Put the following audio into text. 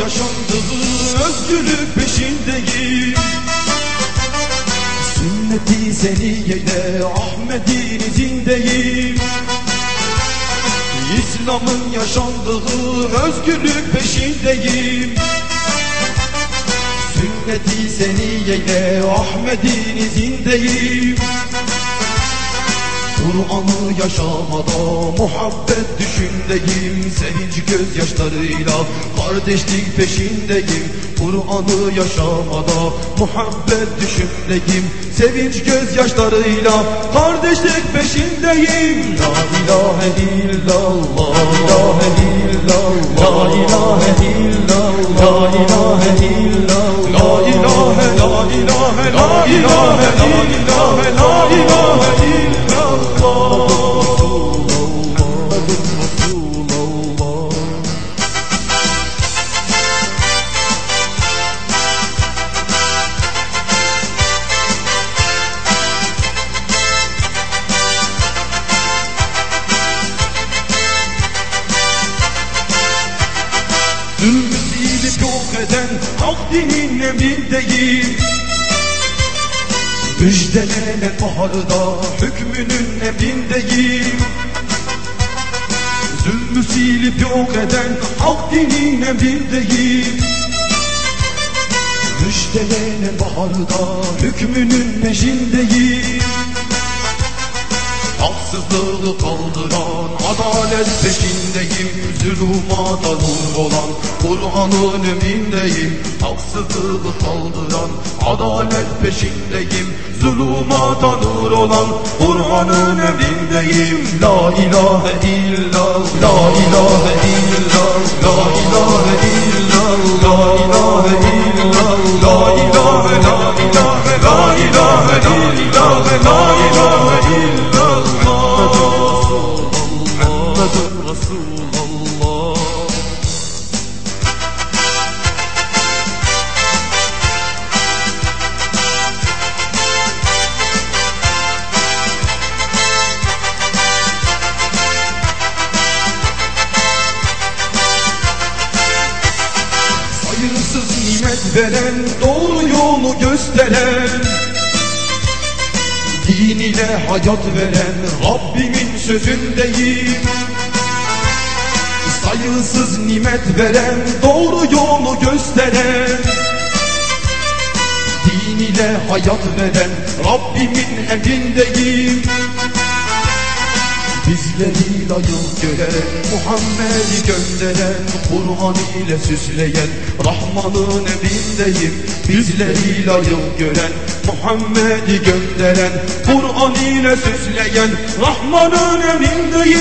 yaşandığı özgürlük peşindeyim. Sünneti seniyede Ahmet'in izindeyim İslam'ın yaşandığı özgürlük peşindeyim. Sünneti seniyeyle Ahmet'in izindeyim Kur'an'ı yaşamada muhabbet düşündeyim Sevinç gözyaşlarıyla kardeşlik peşindeyim. Kur'an'ı yaşamada muhabbet düşündeyim Sevinç gözyaşlarıyla kardeşlik peşindeyim. La ilahe illallah La ilahe illallah La ilahe illallah silip yok eden hak dinin emrindeyim Müjdelenen baharda hükmünün emrindeyim Zulmü silip yok eden hak dinin emrindeyim Müjdelenen baharda hükmünün neşindeyim Haksızlığı kaldıran adalet peşindeyim Zulümata nur olan Kur'an'ın emrindeyim Haksızlığı kaldıran adalet peşindeyim Zulümata nur olan. Kur'an'ın emrindeyim La ilahe illallah La ilahe illallah Nimet veren Doğru yolu gösteren Din ile hayat veren Rabbimin sözündeyim. Sayısız nimet veren Doğru yolu gösteren Din ile hayat veren Rabbimin emrindeyim Bizleri layık gören Muhammed'i gönderen Kur'an ile süsleyen Rahman'ın emrindeyim Bizleri layık gören Muhammed'i gönderen Kur'an ile süsleyen Rahman'ın emrindeyim